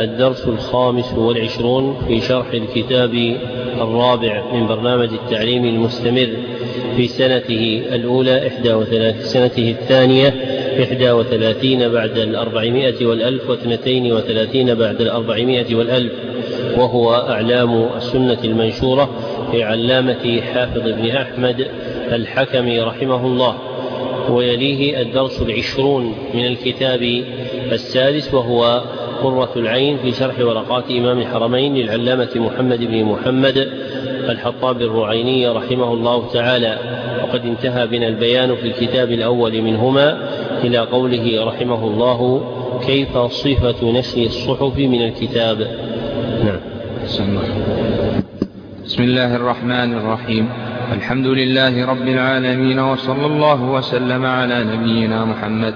الدرس الخامس والعشرون في شرح الكتاب الرابع من برنامج التعليم المستمر في سنته الأولى إحدى وثلاث سنته الثانية إحدى وثلاثين بعد الأربعمائة والألف واثنتين وثلاثين بعد الأربعمائة والألف. وهو أعلام السنة المنشورة لعلامة حافظ بن أحمد الحكم رحمه الله. ويليه الدرس العشرون من الكتاب السادس وهو قرة العين في شرح ورقات إمام الحرمين للعلامة محمد بن محمد الحطاب الرعيني رحمه الله تعالى. وقد انتهى بنا البيان في الكتاب الأول منهما إلى قوله رحمه الله كيف صفة نشر الصحف من الكتاب؟ نعم. بسم الله الرحمن الرحيم. الحمد لله رب العالمين وصلى الله وسلم على نبينا محمد.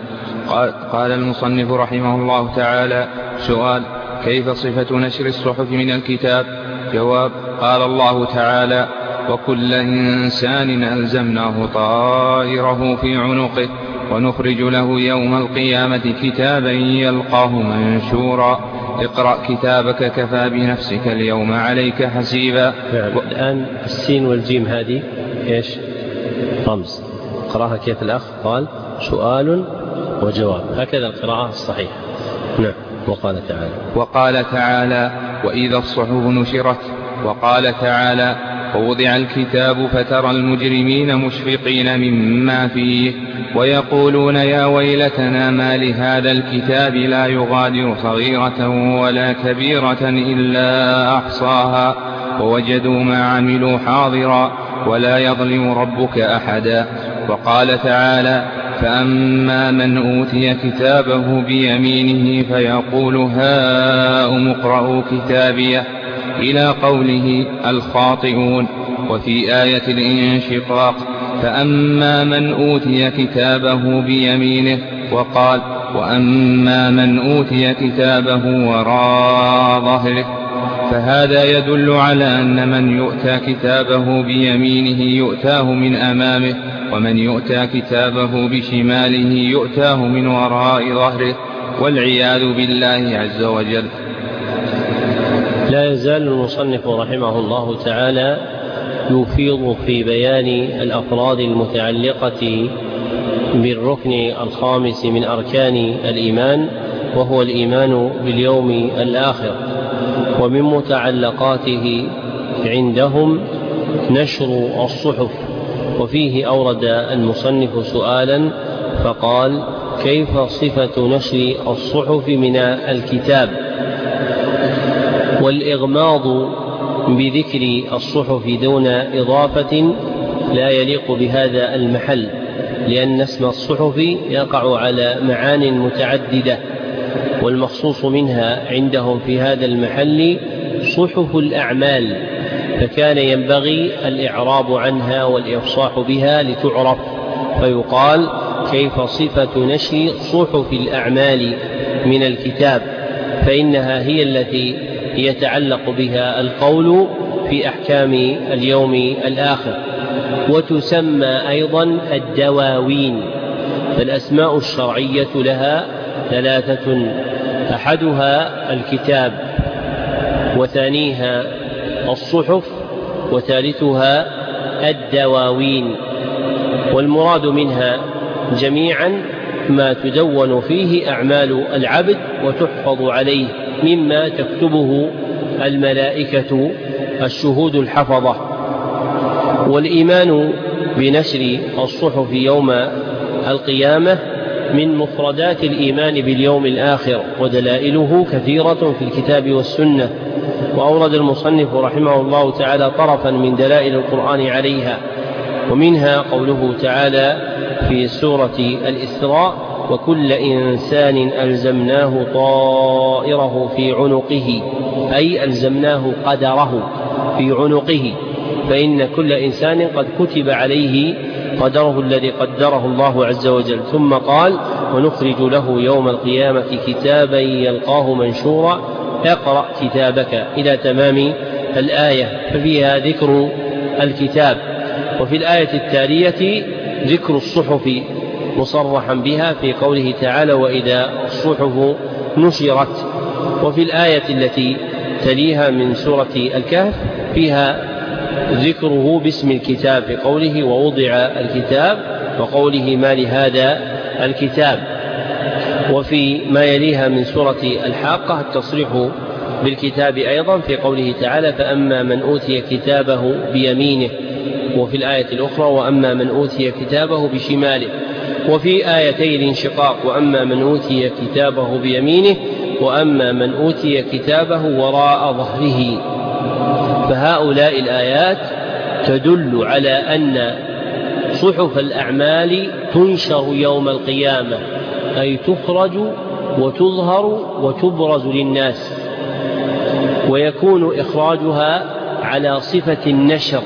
قال, قال المصنف رحمه الله تعالى سؤال كيف صفة نشر الصحف من الكتاب؟ جواب قال الله تعالى وكل إنسان ألزمناه طائره في عنقه ونخرج له يوم القيامة كتابا يلقاه منشورا. اقرأ كتابك كفى بنفسك اليوم عليك حسيبا. نعم. الآن السين والجيم هذه إيش؟ رمز قراها كيف الأخ؟ قال سؤال وجواب. هكذا القراءة الصحيحة. نعم. وقال تعالى. وقال تعالى وإذا الصحف نشرت وقال تعالى ووضع الكتاب فترى المجرمين مشفقين مما فيه ويقولون يا ويلتنا ما لهذا الكتاب لا يغادر صغيرة ولا كبيرة إلا أحصاها ووجدوا ما عملوا حاضرا ولا يظلم ربك أحدا. وقال تعالى فأما من أوتي كتابه بيمينه فيقول هاؤم اقرءوا كتابيه إلى قوله الخاطئون وفي آية الانشقاق فأما من أوتي كتابه بيمينه وقال وأما من أوتي كتابه وراء ظهره فهذا يدل على أن من يؤتى كتابه بيمينه يؤتاه من أمامه ومن يؤتى كتابه بشماله يؤتاه من وراء ظهره والعياذ بالله عز وجل. لا يزال المصنف رحمه الله تعالى يفيض في بيان الأفراد المتعلقة بالركن الخامس من أركان الإيمان وهو الإيمان باليوم الآخر. ومن متعلقاته عندهم نشر الصحف وفيه أورد المصنف سؤالا فقال كيف صفة نشر الصحف من الكتاب؟ والإغماض بذكر الصحف دون إضافة لا يليق بهذا المحل لأن اسم الصحف يقع على معان متعددة والمخصوص منها عندهم في هذا المحل صحف الأعمال. فكان ينبغي الإعراب عنها والإفصاح بها لتعرف فيقال كيف صفة نشر صحف الأعمال من الكتاب؟ فإنها هي التي يتعلق بها القول في أحكام اليوم الآخر. وتسمى أيضا الدواوين فالأسماء الشرعية لها ثلاثة أحدها الكتاب وثانيها الصحف وثالثها الدواوين والمراد منها جميعا ما تدون فيه أعمال العبد وتحفظ عليه مما تكتبه الملائكة الشهود الحفظة. والإيمان بنشر الصحف يوم القيامة من مفردات الإيمان باليوم الآخر ودلائله كثيرة في الكتاب والسنة. وأورد المصنف رحمه الله تعالى طرفا من دلائل القرآن عليها ومنها قوله تعالى في سورة الإسراء وكل إنسان ألزمناه طائره في عنقه أي ألزمناه قدره في عنقه فإن كل إنسان قد كتب عليه قدره الذي قدره الله عز وجل. ثم قال ونخرج له يوم القيامة كتابا يلقاه منشورا اقرأ كتابك إلى تمام الآية ففيها ذكر الكتاب. وفي الآية التالية ذكر الصحف مصرحا بها في قوله تعالى وإذا الصحف نشرت وفي الآية التي تليها من سورة الكهف فيها ذكره باسم الكتاب في قوله ووضع الكتاب وقوله ما لهذا الكتاب وفي ما يليها من سورة الحاقة التصريح بالكتاب أيضا في قوله تعالى فأما من أوتي كتابه بيمينه وفي الآية الأخرى وأما من أوتي كتابه بشماله. وفي آيتي الانشقاق وأما من أوتي كتابه بيمينه وأما من أوتي كتابه وراء ظهره. فهؤلاء الآيات تدل على أن صحف الأعمال تنشر يوم القيامة. أي تخرج وتظهر وتبرز للناس ويكون إخراجها على صفة النشر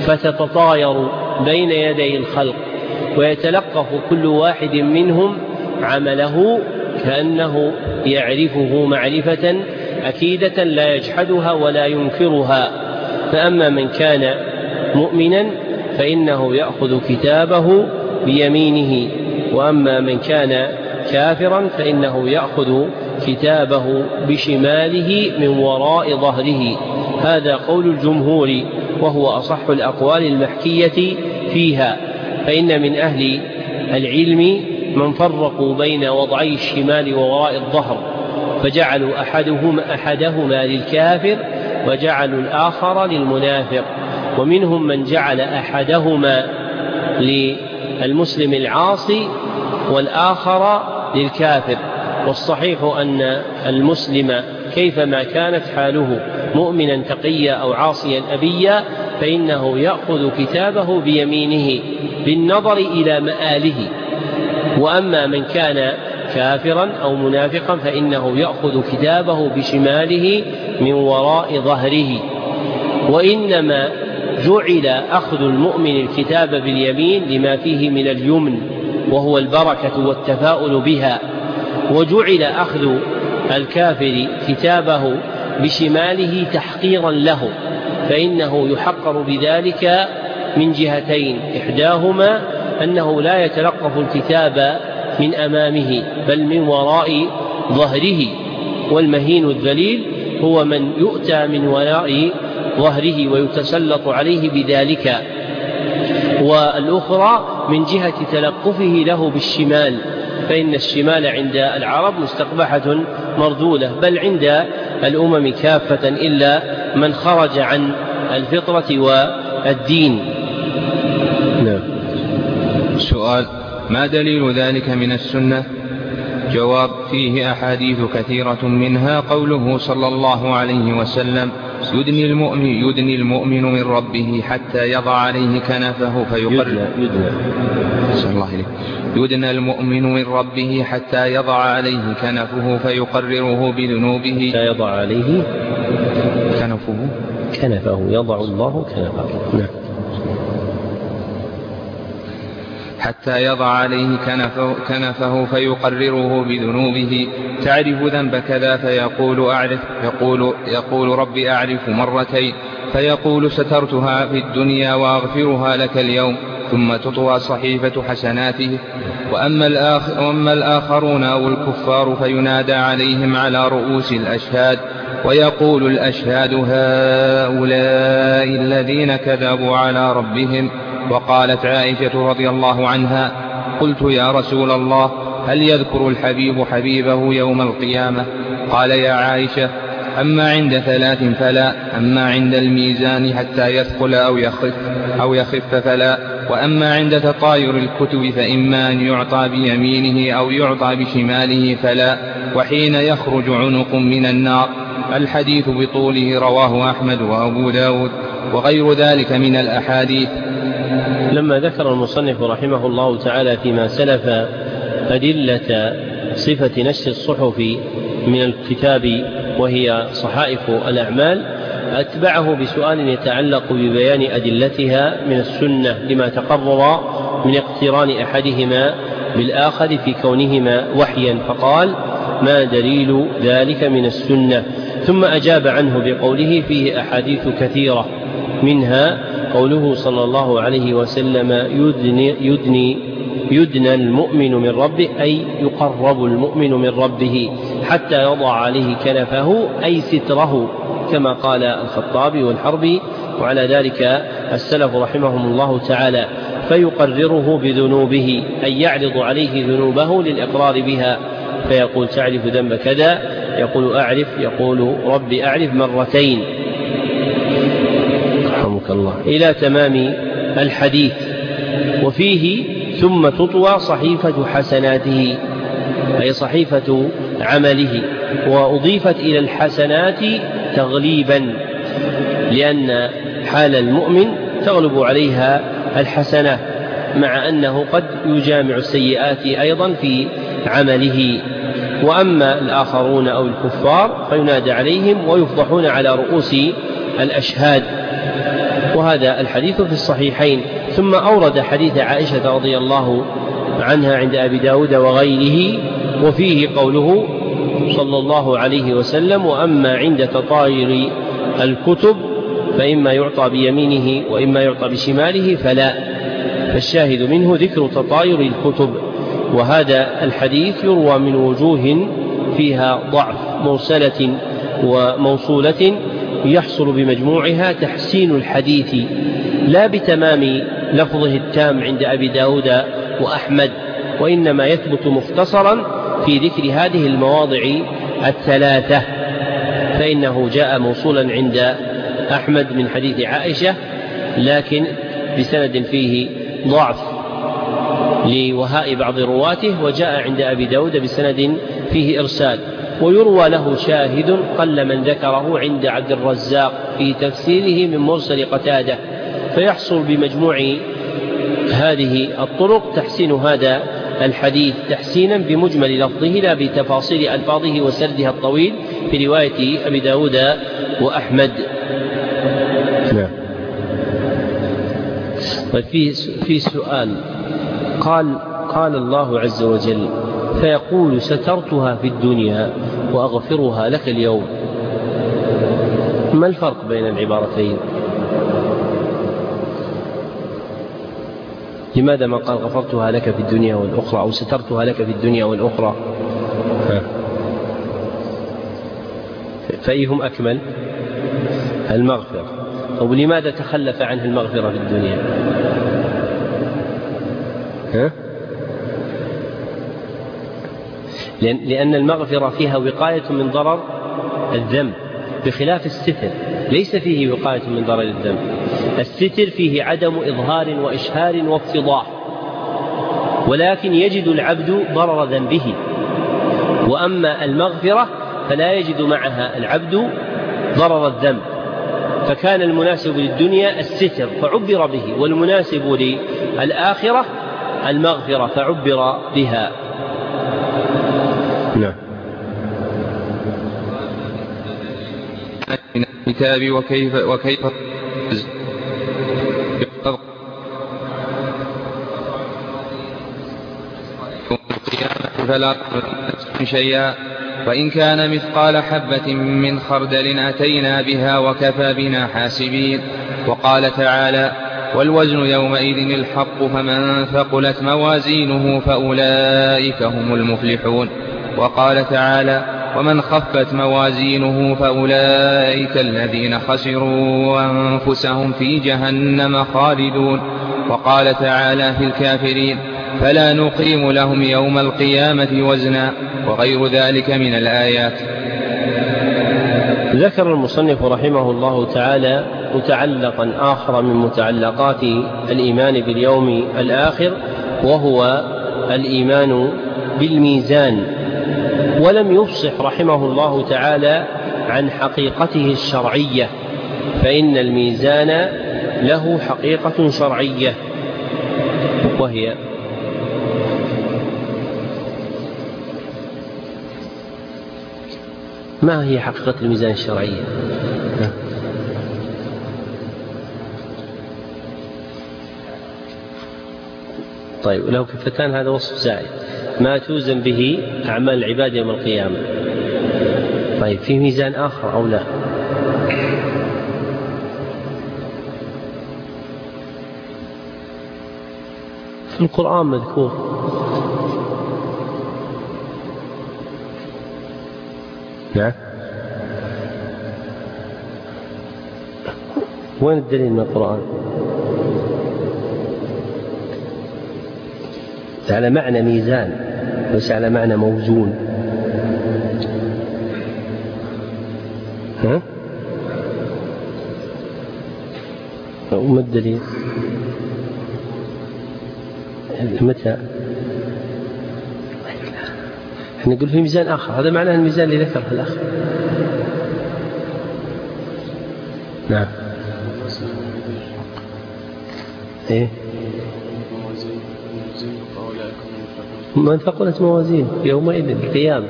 فتتطاير بين يدي الخلق ويتلقف كل واحد منهم عمله كأنه يعرفه معرفة أكيدة لا يجحدها ولا ينكرها. فأما من كان مؤمنا فإنه يأخذ كتابه بيمينه. وأما من كان كافرا فإنه يأخذ كتابه بشماله من وراء ظهره. هذا قول الجمهور وهو أصح الأقوال المحكية فيها. فإن من أهل العلم من فرقوا بين وضعي الشمال ووراء الظهر فجعلوا أحدهما أحدهما للكافر وجعلوا الآخر للمنافق. ومنهم من جعل أحدهما للمسلم العاصي والآخر للكافر والصحيح أن المسلم كيفما كانت حاله مؤمنا تقيا أو عاصيا أبيا فإنه يأخذ كتابه بيمينه بالنظر إلى مآله. وأما من كان كافرا أو منافقا فإنه يأخذ كتابه بشماله من وراء ظهره. وإنما جعل أخذ المؤمن الكتاب باليمين لما فيه من اليمن وهو البركة والتفاؤل بها. وجعل أخذ الكافر كتابه بشماله تحقيرا له فإنه يحقر بذلك من جهتين. إحداهما أنه لا يتلقف الكتاب من أمامه بل من وراء ظهره. والمهين الذليل هو من يؤتى من وراء ظهره ويتسلط عليه بذلك. والأخرى من جهة تلقفه له بالشمال فإن الشمال عند العرب مستقبحة مردودة بل عند الأمم كافة إلا من خرج عن الفطرة والدين. نعم. سؤال ما دليل ذلك من السنة؟ جواب فيه أحاديث كثيرة منها قوله صلى الله عليه وسلم يدني المؤمن يدني المؤمن من ربه حتى يضع عليه كنفه فيقرر يدنى يدنى. الله يدنى المؤمن من ربه حتى يضع عليه كنفه فيقرره بذنوبه حتى يضع عليه كنفه. كنفه يضع الله كنفه. نعم. حتى يضع عليه كنفه, كنفه فيقرره بذنوبه. تعرف ذنب كذا فيقول أعرف يقول, يقول رب أعرف مرتين فيقول سترتها في الدنيا وأغفرها لك اليوم ثم تطوى صحيفة حسناته. وأما, الآخر وأما الآخرون أو الكفار فينادى عليهم على رؤوس الأشهاد ويقول الأشهاد هؤلاء الذين كذبوا على ربهم وقالت عائشة رضي الله عنها قلت يا رسول الله هل يذكر الحبيب حبيبه يوم القيامة؟ قال يا عائشة أما عند ثلاث فلا أما عند الميزان حتى يثقل أو يخف أو يخف فلا وأما عند تطاير الكتب فإما أن يعطى بيمينه أو يعطى بشماله فلا وحين يخرج عنق من النار. الحديث بطوله رواه أحمد وأبو داود وغير ذلك من الأحاديث. لما ذكر المصنف رحمه الله تعالى فيما سلف أدلة صفة نشر الصحف من الكتاب وهي صحائف الأعمال أتبعه بسؤال يتعلق ببيان أدلتها من السنة لما تقرر من اقتران أحدهما بالآخر في كونهما وحيا فقال ما دليل ذلك من السنة؟ ثم أجاب عنه بقوله فيه أحاديث كثيرة منها قوله صلى الله عليه وسلم يدني, يدني يدنى المؤمن من ربه أي يقرب المؤمن من ربه حتى يضع عليه كنفه أي ستره كما قال الخطابي والحربي وعلى ذلك السلف رحمهم الله تعالى فيقرره بذنوبه أي يعرض عليه ذنوبه للإقرار بها. فيقول تعرف ذنب كذا يقول أعرف يقول ربي أعرف مرتين. الله. إلى تمام الحديث. وفيه ثم تطوى صحيفة حسناته أي صحيفة عمله. وأضيفت إلى الحسنات تغليبا لأن حال المؤمن تغلب عليها الحسنات مع أنه قد يجامع السيئات أيضا في عمله. وأما الآخرون أو الكفار فينادى عليهم ويفضحون على رؤوس الأشهاد. وهذا الحديث في الصحيحين ثم أورد حديث عائشة رضي الله عنها عند أبي داود وغيره وفيه قوله صلى الله عليه وسلم وأما عند تطاير الكتب فإما يعطى بيمينه وإما يعطى بشماله فلا. فالشاهد منه ذكر تطاير الكتب وهذا الحديث يروى من وجوه فيها ضعف مرسلة وموصولة يحصل بمجموعها تحسين الحديث لا بتمام لفظه التام عند أبي داود وأحمد وإنما يثبت مختصرا في ذكر هذه المواضع الثلاثة. فإنه جاء موصولا عند أحمد من حديث عائشة لكن بسند فيه ضعف لوهاء بعض رواته وجاء عند أبي داود بسند فيه إرسال. ويروى له شاهد قل من ذكره عند عبد الرزاق في تفسيره من مرسل قتادة فيحصل بمجموع هذه الطرق تحسين هذا الحديث تحسينا بمجمل لفظه لا بتفاصيل ألفاظه وسردها الطويل في رواية أبي داود وأحمد. نعم. طيب في في سؤال قال قال الله عز وجل فيقول سترتها في الدنيا وأغفرها لك اليوم. ما الفرق بين العبارتين؟ لماذا ما قال غفرتها لك في الدنيا والأخرى أو سترتها لك في الدنيا والأخرى؟ فأيهم أكمل؟ المغفرة. طب لماذا تخلف عنه المغفرة في الدنيا؟ ها؟ لأن المغفرة فيها وقاية من ضرر الذنب بخلاف الستر. ليس فيه وقاية من ضرر الذنب. الستر فيه عدم إظهار وإشهار وافتضاح. ولكن يجد العبد ضرر ذنبه. وأما المغفرة فلا يجد معها العبد ضرر الذنب. فكان المناسب للدنيا الستر فعبر به. والمناسب للآخرة المغفرة فعبر بها. نعم. من الكتاب وكيف وكيف فلا شيئا. وإن كان مثقال حبة من خردل أتينا بها وكفى بنا حاسبين. وقال تعالى والوزن يومئذ الحق فمن ثقلت موازينه فأولئك هم المفلحون. وقال تعالى ومن خفت موازينه فأولئك الذين خسروا أنفسهم في جهنم خالدون. وقال تعالى في الكافرين فلا نقيم لهم يوم القيامة وزنا وغير ذلك من الآيات. ذكر المصنف رحمه الله تعالى متعلقا آخر من متعلقات الإيمان باليوم الآخر وهو الإيمان بالميزان. ولم يفصح رحمه الله تعالى عن حقيقته الشرعية فإن الميزان له حقيقة شرعية وهي ما هي حقيقة الميزان الشرعية؟ طيب لو كفتان هذا وصف زائد ما توزن به أعمال العباد يوم القيامة. طيب في ميزان آخر أو لا؟ في القرآن مذكور. نعم. وين الدليل من القرآن؟ على معنى ميزان. ليس على معنى موزون ها؟ وما الدليل؟ متى؟ إحنا نقول في ميزان آخر هذا معناه الميزان اللي ذكره الأخ نعم إيه من ثقلت موازين يومئذ القيامة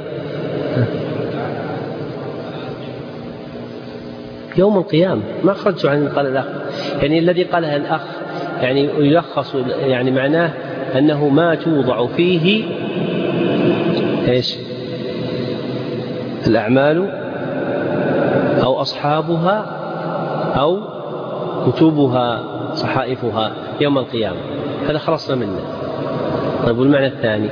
يوم القيامة. ما خرجوا عن قال الأخ. يعني الذي قالها الأخ يعني يلخص يعني معناه أنه ما توضع فيه إيش؟ الأعمال أو أصحابها أو كتبها صحائفها يوم القيامة. هذا خلصنا منه. طيب والمعنى الثاني؟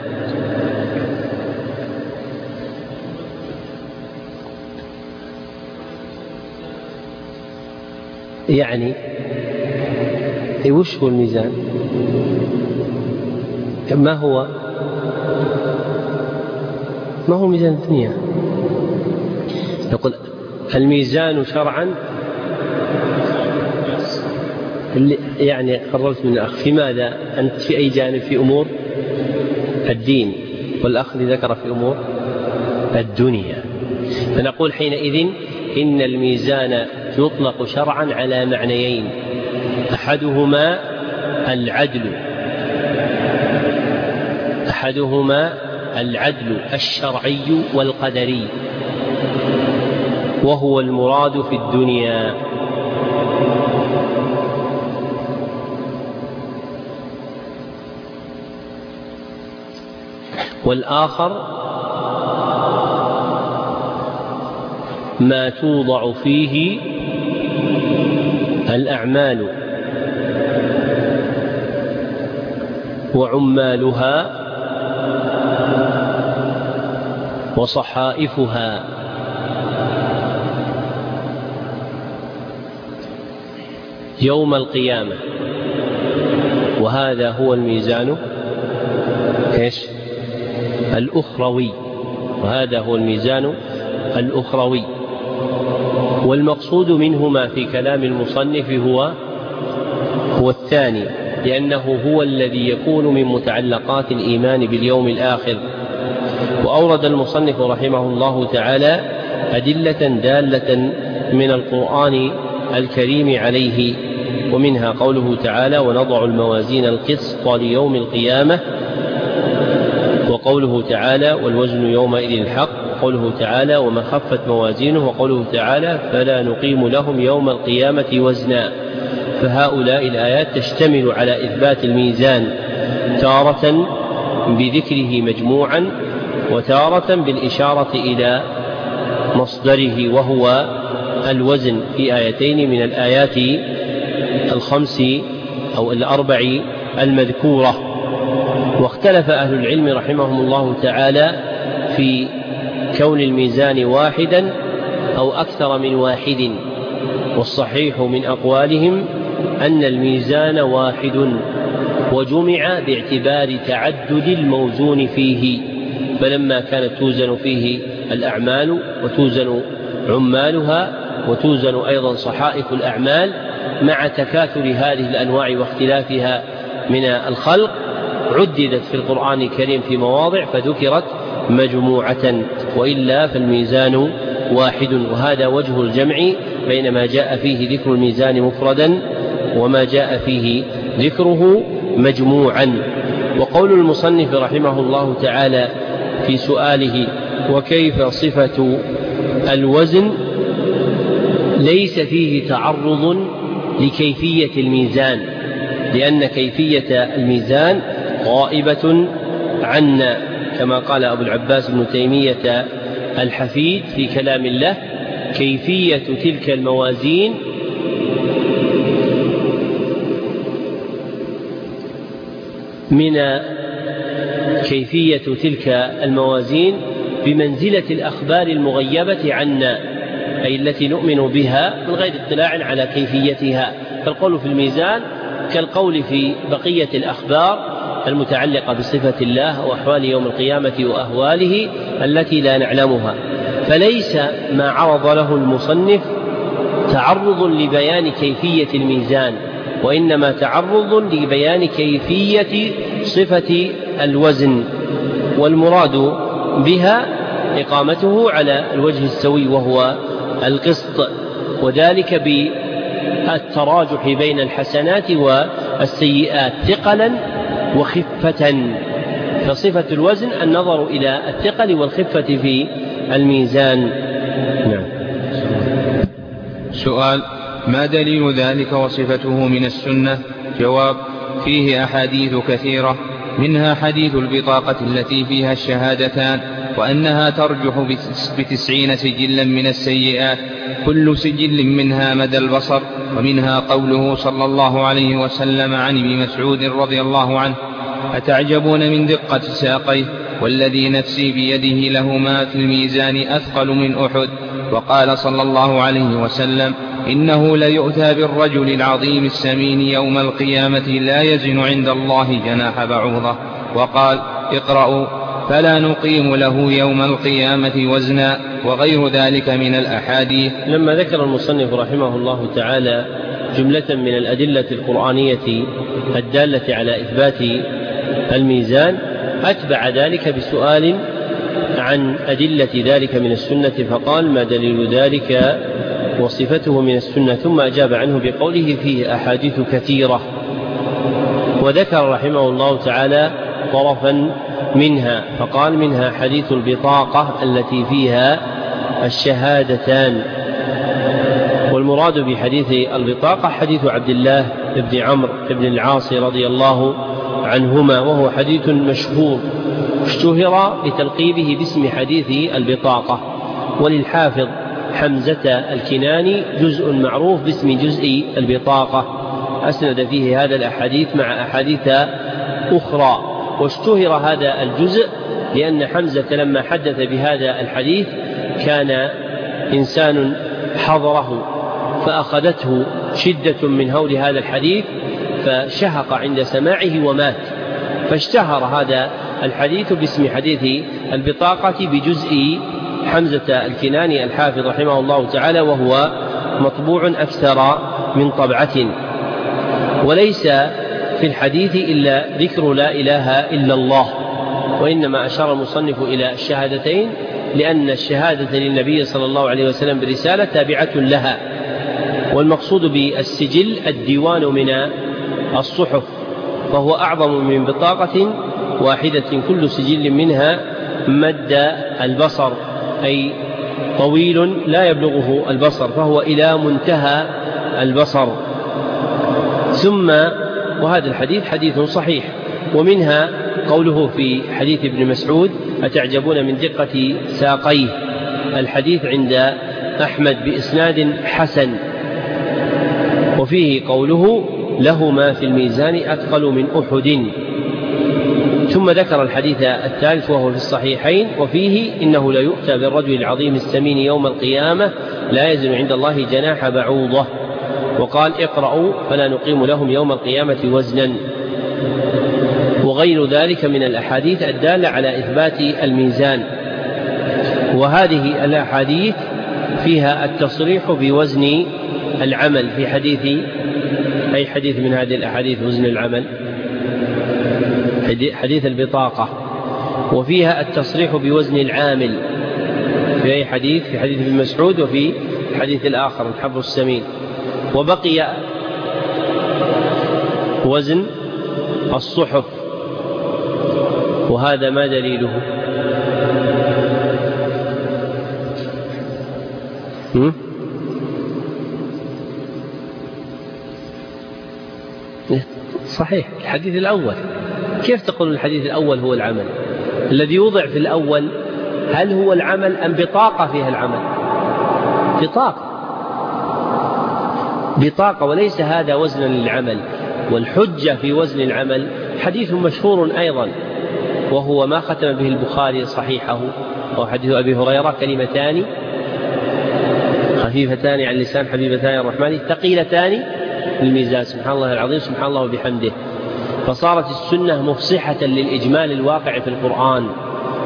يعني وش هو الميزان؟ ما هو؟ ما هو ميزان الدنيا يقول الميزان شرعا يعني قررت من الأخ في ماذا؟ أنت في أي جانب في أمور؟ الدين. والأخ ذكر في أمور الدنيا. فنقول حينئذ إن الميزان يطلق شرعا على معنيين. أحدهما العدل. أحدهما العدل الشرعي والقدري. وهو المراد في الدنيا. والآخر ما توضع فيه الأعمال وعمالها وصحائفها. يوم القيامة. وهذا هو الميزان. إيش؟ الأخروي. وهذا هو الميزان الأخروي. والمقصود منهما في كلام المصنف هو هو الثاني لأنه هو الذي يكون من متعلقات الإيمان باليوم الآخر. وأورد المصنف رحمه الله تعالى أدلة دالة من القرآن الكريم عليه. ومنها قوله تعالى ونضع الموازين القسط ليوم القيامة وقوله تعالى والوزن يومئذ الحق وقوله تعالى ومن خفت موازينه وقوله تعالى فلا نقيم لهم يوم القيامة وزنا. فهؤلاء الآيات تشتمل على إثبات الميزان تارة بذكره مجموعا وتارة بالإشارة إلى مصدره وهو الوزن في آيتين من الآيات الخمس أو الأربع المذكورة. واختلف أهل العلم رحمهم الله تعالى في كون الميزان واحدا أو أكثر من واحد والصحيح من أقوالهم أن الميزان واحد وجمع باعتبار تعدد الموزون فيه فلما كانت توزن فيه الأعمال وتوزن عمالها وتوزن أيضا صحائف الأعمال مع تكاثر هذه الأنواع واختلافها من الخلق عددت في القرآن الكريم في مواضع فذكرت مجموعة وإلا فالميزان واحد وهذا وجه الجمع بين ما جاء فيه ذكر الميزان مفردا وما جاء فيه ذكره مجموعا. وقول المصنف رحمه الله تعالى في سؤاله وكيف صفة الوزن؟ ليس فيه تعرض لكيفية الميزان لأن كيفية الميزان غائبة عنا كما قال أبو العباس بن تيمية الحفيد في كلام الله كيفية تلك الموازين؟ من كيفية تلك الموازين؟ بمنزلة الأخبار المغيبة عنا أي التي نؤمن بها من غير اطلاع على كيفيتها. فالقول في الميزان كالقول في بقية الأخبار المتعلقة بصفة الله وأحوال يوم القيامة وأهواله التي لا نعلمها. فليس ما عرض له المصنف تعرض لبيان كيفية الميزان وإنما تعرض لبيان كيفية صفة الوزن والمراد بها إقامته على الوجه السوي وهو القسط وذلك بالتراجح بين الحسنات والسيئات. ثقلا وخفة. فصفة الوزن النظر إلى الثقل والخفة في الميزان. نعم. سؤال ما دليل ذلك وصفته من السنة؟ جواب فيه أحاديث كثيرة منها حديث البطاقة التي فيها الشهادتان وأنها ترجح بتسعين سجلا من السيئات كل سجل منها مدى البصر ومنها قوله صلى الله عليه وسلم عن ابن مسعود رضي الله عنه أتعجبون من دقة ساقيه؟ والذي نفسي بيده لهما في الميزان أثقل من أحد. وقال صلى الله عليه وسلم إنه ليؤتى بالرجل العظيم السمين يوم القيامة لا يزن عند الله جناح بعوضة. وقال اقرأوا فلا نقيم له يوم القيامة وزنا وغير ذلك من الأحاديث. لما ذكر المصنف رحمه الله تعالى جملة من الأدلة القرآنية الدالة على إثبات الميزان أتبع ذلك بسؤال عن أدلة ذلك من السنة فقال ما دليل ذلك وصفته من السنة؟ ثم أجاب عنه بقوله فيه أحاديث كثيرة. وذكر رحمه الله تعالى طرفا منها فقال منها حديث البطاقة التي فيها الشهادتان. والمراد بحديث البطاقة حديث عبد الله بن عمرو بن العاص رضي الله عنهما وهو حديث مشهور. اشتهر بتلقيبه باسم حديث البطاقة. وللحافظ حمزة الكناني جزء معروف باسم جزء البطاقة. أسند فيه هذا الأحاديث مع أحاديث أخرى. واشتهر هذا الجزء لأن حمزة لما حدث بهذا الحديث كان إنسان حضره فأخذته شدة من هول هذا الحديث فشهق عند سماعه ومات. فاشتهر هذا الحديث باسم حديث البطاقة بجزء حمزة الكناني الحافظ رحمه الله تعالى وهو مطبوع أكثر من طبعة. وليس في الحديث إلا ذكر لا إله إلا الله وإنما أشار المصنف إلى الشهادتين لأن الشهادة للنبي صلى الله عليه وسلم برسالة تابعة لها والمقصود بالسجل الديوان من الصحف فهو أعظم من بطاقة واحدة كل سجل منها مد البصر أي طويل لا يبلغه البصر فهو إلى منتهى البصر. ثم وهذا الحديث حديث صحيح ومنها قوله في حديث ابن مسعود أتعجبون من دقة ساقيه؟ الحديث عند أحمد بإسناد حسن. وفيه قوله له ما في الميزان أثقل من أحد. ثم ذكر الحديث الثالث وهو في الصحيحين وفيه إنه لا يؤتى بالرجل العظيم السمين يوم القيامة لا يزن عند الله جناح بعوضة. وقال اقرأوا فلا نقيم لهم يوم القيامة وزنا. وغير ذلك من الأحاديث الدالة على إثبات الميزان. وهذه الأحاديث فيها التصريح بوزن العمل في حديث أي حديث من هذه الأحاديث وزن العمل؟ حديث البطاقة. وفيها التصريح بوزن العامل في أي حديث؟ في حديث ابن مسعود وفي الحديث الآخر الحبر السمين. وبقي وزن الصحف وهذا ما دليله. صحيح الحديث الأول. كيف تقول الحديث الأول هو العمل؟ الذي يوضع في الأول هل هو العمل أم بطاقة فيها العمل؟ بطاقة. بطاقة وليس هذا وزنا للعمل والحجة في وزن العمل حديث مشهور أيضا وهو ما ختم به البخاري صحيحه وهو حديث أبي هريرة كلمتان خفيفتان على اللسان حبيبتان الرحمن ثقيلتان الميزان سبحان الله العظيم سبحان الله وبحمده. فصارت السنة مفصحة للإجمال الواقع في القرآن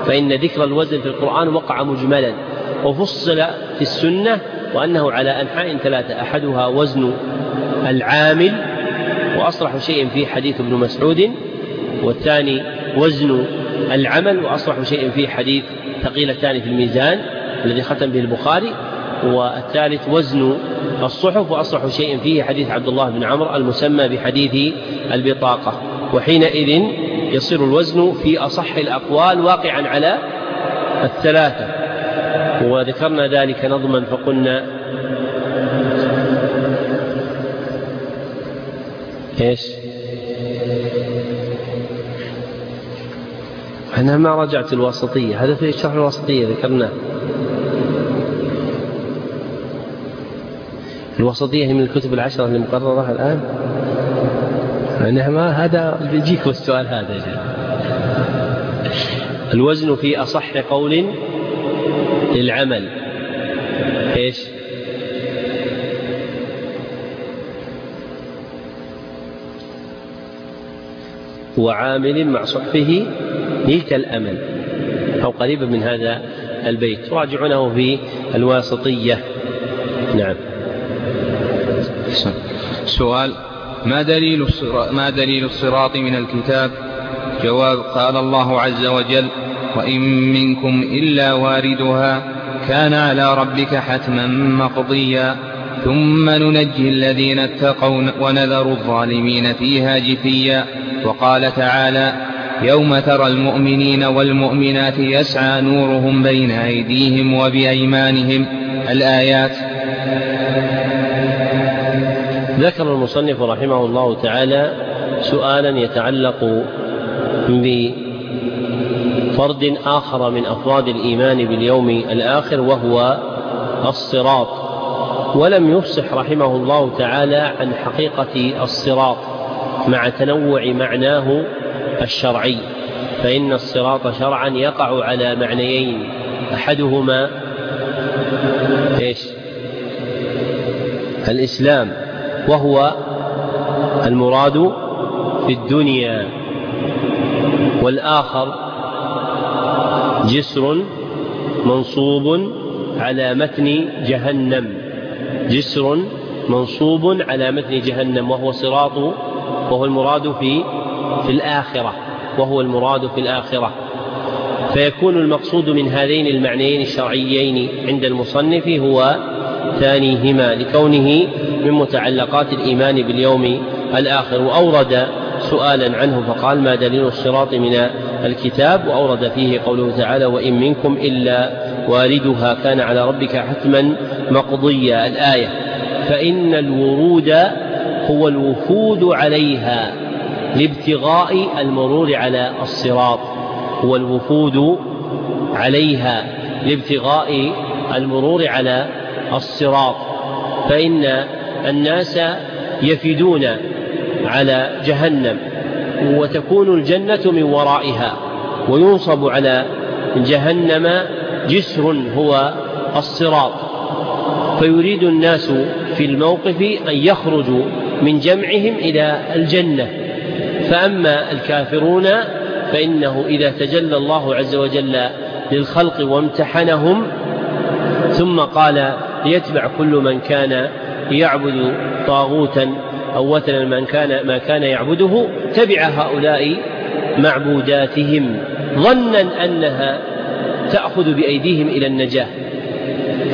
فإن ذكر الوزن في القرآن وقع مجملا وفصل في السنة وأنه على أنحاء ثلاثة أحدها وزن العامل وأصرح شيء فيه حديث ابن مسعود والثاني وزن العمل وأصرح شيء فيه حديث ثقيلتان في الميزان الذي ختم به البخاري والثالث وزن الصحف وأصرح شيء فيه حديث عبد الله بن عمرو المسمى بحديث البطاقة. وحينئذ يصير الوزن في أصح الأقوال واقعا على الثلاثة. وذكرنا ذلك نظما فقلنا إيش؟ أنا ما رجعت الواسطية هذا في شرح الواسطية ذكرناه الوسطية من الكتب العشرة المقررة الآن أنا ما هذا بيجيكم السؤال هذا. الوزن في أصح قول للعمل. إيش؟ وعامل مع صحفه نلك الأمل. أو قريبا من هذا البيت. راجعونه في الواسطية. نعم. سؤال ما دليل ما دليل الصراط من الكتاب؟ جواب قال الله عز وجل: وإن منكم إلا واردها كان على ربك حتما مقضيا ثم ننجي الذين اتقوا ونذر الظالمين فيها جثيا وقال تعالى يوم ترى المؤمنين والمؤمنات يسعى نورهم بين أيديهم وبأيمانهم الآيات ذكر المصنف رحمه الله تعالى سؤالا يتعلق بفرد آخر من أفراد الإيمان باليوم الآخر وهو الصراط. ولم يفصح رحمه الله تعالى عن حقيقة الصراط مع تنوع معناه الشرعي. فإن الصراط شرعا يقع على معنيين. أحدهما إيش؟ الإسلام وهو المراد في الدنيا. والآخر جسر منصوب على متن جهنم. جسر منصوب على متن جهنم وهو صراط وهو المراد في في الآخرة وهو المراد في الآخرة. فيكون المقصود من هذين المعنيين الشرعيين عند المصنف هو ثانيهما لكونه من متعلقات الإيمان باليوم الآخر. وأورد سؤالا عنه فقال ما دليل الصراط من الكتاب وأورد فيه قوله تعالى وإن منكم إلا والدها كان على ربك حتما مقضيا الآية. فإن الورود هو الوفود عليها لابتغاء المرور على الصراط. هو الوفود عليها لابتغاء المرور على الصراط. فإن الناس يفدون على جهنم. وتكون الجنة من ورائها. وينصب على جهنم جسر هو الصراط. فيريد الناس في الموقف أن يخرجوا من جمعهم إلى الجنة. فأما الكافرون فإنه إذا تجلى الله عز وجل للخلق وامتحنهم ثم قال ليتبع كل من كان يعبد طاغوتا أو وثنا من كان ما كان يعبده تبع هؤلاء معبوداتهم ظنا أنها تأخذ بأيديهم إلى النجاة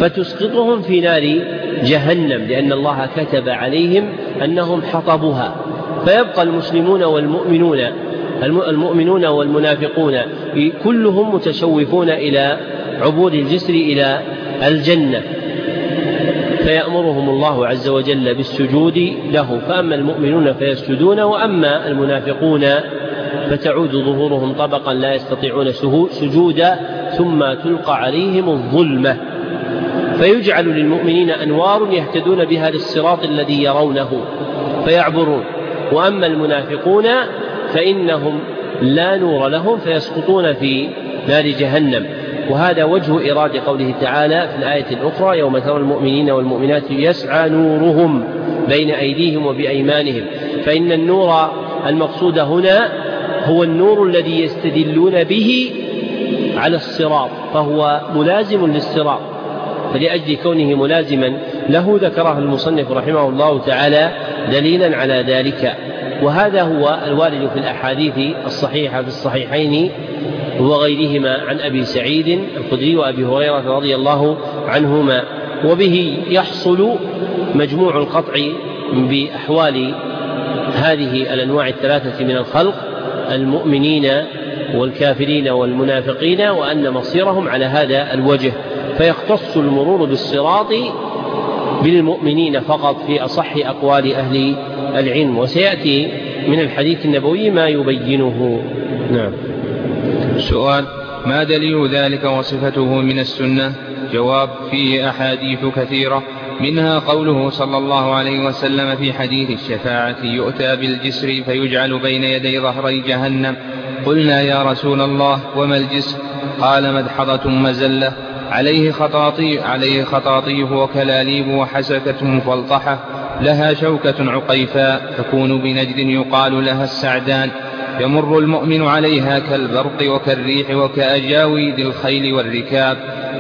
فتسقطهم في نار جهنم لأن الله كتب عليهم أنهم حطبها فيبقى المسلمون والمؤمنون المؤمنون والمنافقون كلهم متشوفون إلى عبور الجسر إلى الجنة. فيأمرهم الله عز وجل بالسجود له فأما المؤمنون فيسجدون وأما المنافقون فتعود ظهورهم طبقا لا يستطيعون سجودا ثم تلقى عليهم الظلمة. فيجعل للمؤمنين أنوار يهتدون بها للصراط الذي يرونه فيعبرون. وأما المنافقون فإنهم لا نور لهم فيسقطون في نار جهنم. وهذا وجه إراد قوله تعالى في الآية الأخرى يوم ترى المؤمنين والمؤمنات يسعى نورهم بين أيديهم وبأيمانهم. فإن النور المقصود هنا هو النور الذي يستدلون به على الصراط فهو ملازم للصراط. فلأجل كونه ملازما له ذكره المصنف رحمه الله تعالى دليلا على ذلك. وهذا هو الوارد في الأحاديث الصحيحة في الصحيحين وغيرهما عن أبي سعيد الخدري وأبي هريرة رضي الله عنهما. وبه يحصل مجموع القطع بأحوال هذه الأنواع الثلاثة من الخلق المؤمنين والكافرين والمنافقين وأن مصيرهم على هذا الوجه. فيختص المرور بالصراط بالمؤمنين فقط في أصح أقوال أهل العلم. وسيأتي من الحديث النبوي ما يبينه. نعم. سؤال ما دليل ذلك وصفته من السنة؟ جواب فيه أحاديث كثيرة منها قوله صلى الله عليه وسلم في حديث الشفاعة يؤتى بالجسر فيجعل بين يدي ظهري جهنم. قلنا يا رسول الله وما الجسر؟ قال مدحضة مزلة. عليه خطاطيف عليه خطاطيف وكلاليب وحسكة مفلطحة لها شوكة عقيفاء تكون بنجد يقال لها السعدان. يمر المؤمن عليها كالبرق وكالريح وكأجاويد الخيل والركاب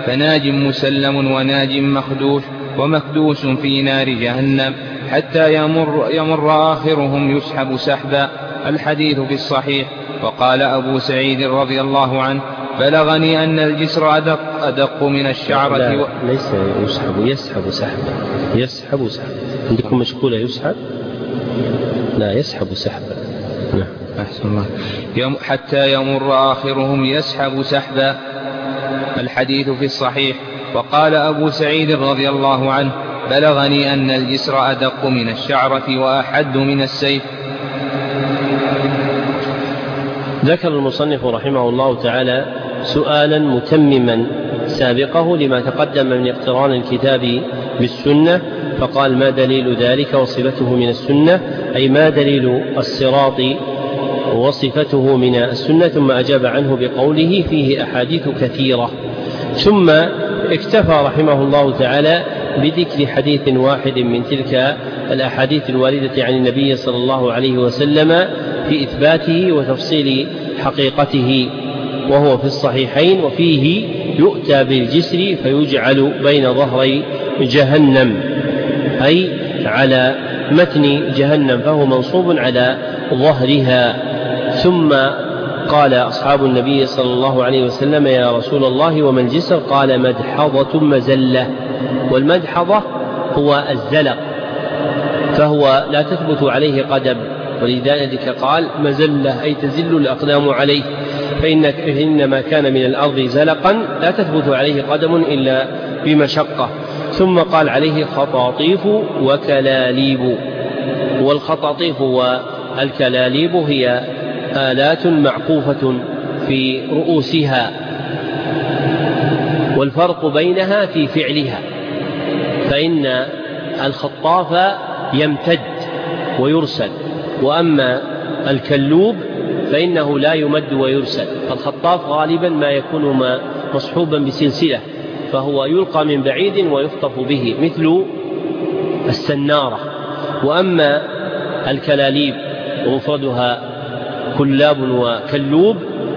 فناج مسلم وناج مخدوش ومكدوس في نار جهنم حتى يمر, يمر آخرهم يسحب سحبا الحديث في الصحيح. وقال أبو سعيد رضي الله عنه بلغني أن الجسر أدق, أدق من الشعرة لا و... ليس يسحب يسحب سحبا يسحب سحبا عندكم مشكولة يسحب؟ لا يسحب سحبا نعم. أحسن الله. يم حتى يمر آخرهم يسحب سحبا. الحديث في الصحيح. وقال أبو سعيد رضي الله عنه بلغني أن الجسر أدق من الشعرة وأحد من السيف. ذكر المصنف رحمه الله تعالى سؤالا متمما سابقه لما تقدم من اقتران الكتاب بالسنة فقال ما دليل ذلك وصفته من السنة؟ أي ما دليل الصراط وصفته من السنة ثم أجاب عنه بقوله فيه أحاديث كثيرة. ثم اكتفى رحمه الله تعالى بذكر حديث واحد من تلك الأحاديث الواردة عن النبي صلى الله عليه وسلم في إثباته وتفصيل حقيقته وهو في الصحيحين وفيه يؤتى بالجسر فيجعل بين ظهري جهنم أي على متن جهنم فهو منصوب على ظهرها. ثم قال أصحاب النبي صلى الله عليه وسلم يا رسول الله وما الجسر؟ قال مدحضة مزلة. والمدحضة هو الزلق فهو لا تثبت عليه قدم. ولذلك قال مزلة أي تزل الأقدام عليه. فإن إنما كان من الأرض زلقا لا تثبت عليه قدم إلا بمشقة. ثم قال عليه خطاطيف وكلاليب. والخطاطيف والكلاليب هي آلات معقوفة في رؤوسها والفرق بينها في فعلها فإن الخطاف يمتد ويرسل وأما الكلوب فإنه لا يمد ويرسل الخطاف غالبا ما يكون مصحوبا بسلسلة فهو يلقى من بعيد ويخطف به مثل السنارة وأما الكلاليب ومفردها كلاب وكلوب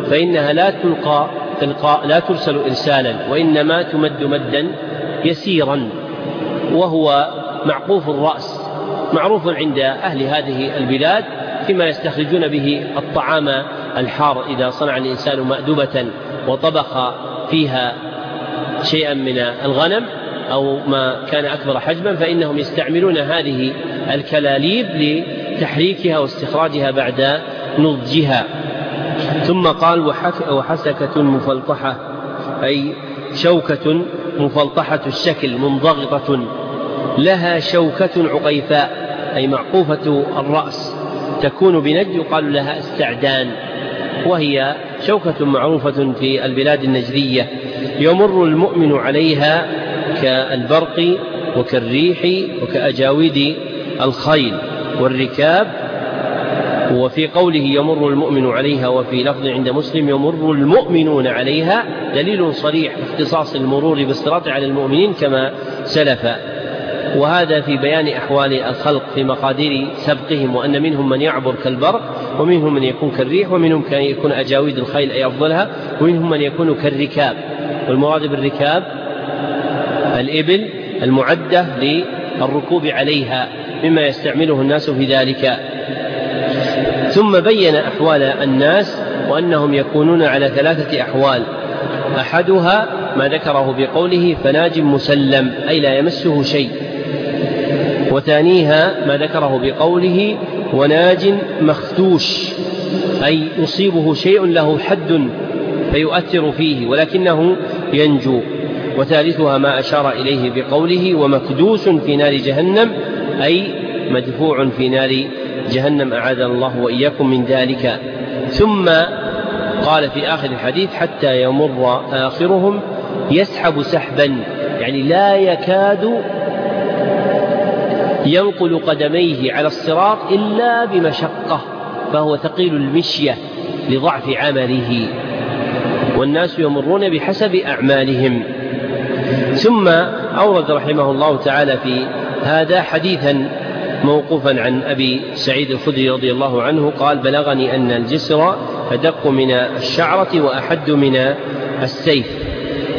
فإنها لا تلقى تلقى لا ترسل إرسالا وإنما تمد مدا يسيرا وهو معقوف الرأس معروف عند أهل هذه البلاد فيما يستخرجون به الطعام الحار إذا صنع الإنسان مأدبة وطبخ فيها شيئا من الغنم أو ما كان أكبر حجما فإنهم يستعملون هذه الكلاليب لتحريكها واستخراجها بعد نضجها. ثم قال وحسكة مفلطحة أي شوكة مفلطحة الشكل منضغطة. لها شوكة عقيفاء أي معقوفة الرأس. تكون بنجد يقال لها استعدان. وهي شوكة معروفة في البلاد النجدية يمر المؤمن عليها كالبرق وكالريح وكأجاويد الخيل. والركاب وفي قوله يمر المؤمن عليها وفي لفظ عند مسلم يمر المؤمنون عليها دليل صريح في اختصاص المرور بالصراط على المؤمنين كما سلف. وهذا في بيان أحوال الخلق في مقادير سبقهم وأن منهم من يعبر كالبرق ومنهم من يكون كالريح ومنهم كان يكون أجاويد الخيل أي أفضلها ومنهم من يكون كالركاب. والمراد بالركاب الإبل المعدة للركوب عليها. مما يستعمله الناس في ذلك. ثم بين أحوال الناس وأنهم يكونون على ثلاثة أحوال. أحدها ما ذكره بقوله فناج مسلم أي لا يمسه شيء. وثانيها ما ذكره بقوله وناج مختوش أي يصيبه شيء له حد فيؤثر فيه ولكنه ينجو. وثالثها ما أشار إليه بقوله ومكدوس في نار جهنم أي مدفوع في نار جهنم أعاذنا الله وإياكم من ذلك. ثم قال في آخر الحديث حتى يمر آخرهم يسحب سحبا يعني لا يكاد ينقل قدميه على الصراط إلا بمشقة فهو ثقيل المشية لضعف عمله. والناس يمرون بحسب أعمالهم. ثم أورد رحمه الله تعالى في هذا حديثا موقوفا عن أبي سعيد الخدري رضي الله عنه قال بلغني أن الجسر أدق من الشعرة وأحد من السيف.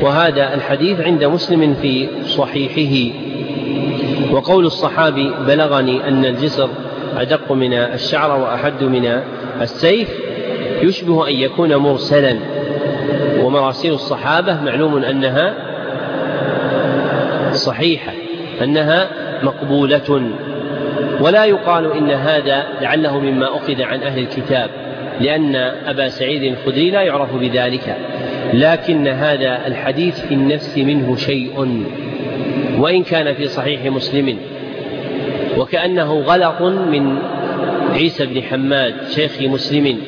وهذا الحديث عند مسلم في صحيحه. وقول الصحابي بلغني أن الجسر أدق من الشعر وأحد من السيف يشبه أن يكون مرسلا. ومراسيل الصحابة معلوم أنها صحيحة أنها مقبولة ولا يقال إن هذا لعله مما أخذ عن أهل الكتاب لأن أبا سعيد الخدري لا يعرف بذلك لكن هذا الحديث في النفس منه شيء وإن كان في صحيح مسلم وكأنه غلط من عيسى بن حماد شيخ مسلم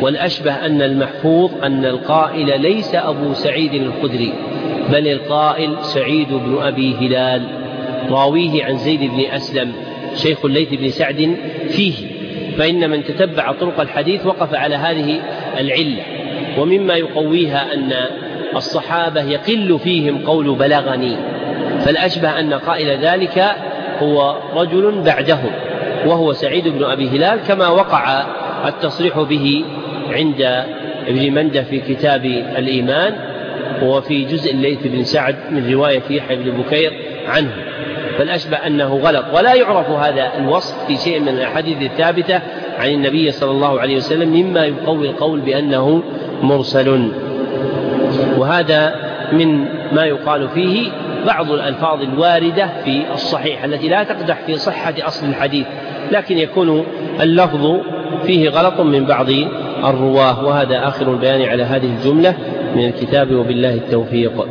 والأشبه أن المحفوظ أن القائل ليس أبو سعيد الخدري بل القائل سعيد بن أبي هلال. راويه عن زيد بن أسلم شيخ الليث بن سعد فيه. فإن من تتبع طرق الحديث وقف على هذه العلة. ومما يقويها أن الصحابة يقل فيهم قول بلغني. فالأشبه أن قائل ذلك هو رجل بعدهم وهو سعيد بن أبي هلال كما وقع التصريح به عند ابن مندة في كتاب الإيمان وفي جزء الليث بن سعد من رواية يحيى بن بكير عنه. فالأشبه أنه غلط. ولا يعرف هذا الوصف في شيء من الأحاديث الثابتة عن النبي صلى الله عليه وسلم مما يقوي القول بأنه مرسل. وهذا من ما يقال فيه بعض الألفاظ الواردة في الصحيح التي لا تقدح في صحة أصل الحديث لكن يكون اللفظ فيه غلط من بعض الرواة. وهذا آخر البيان على هذه الجملة من الكتاب وبالله التوفيق.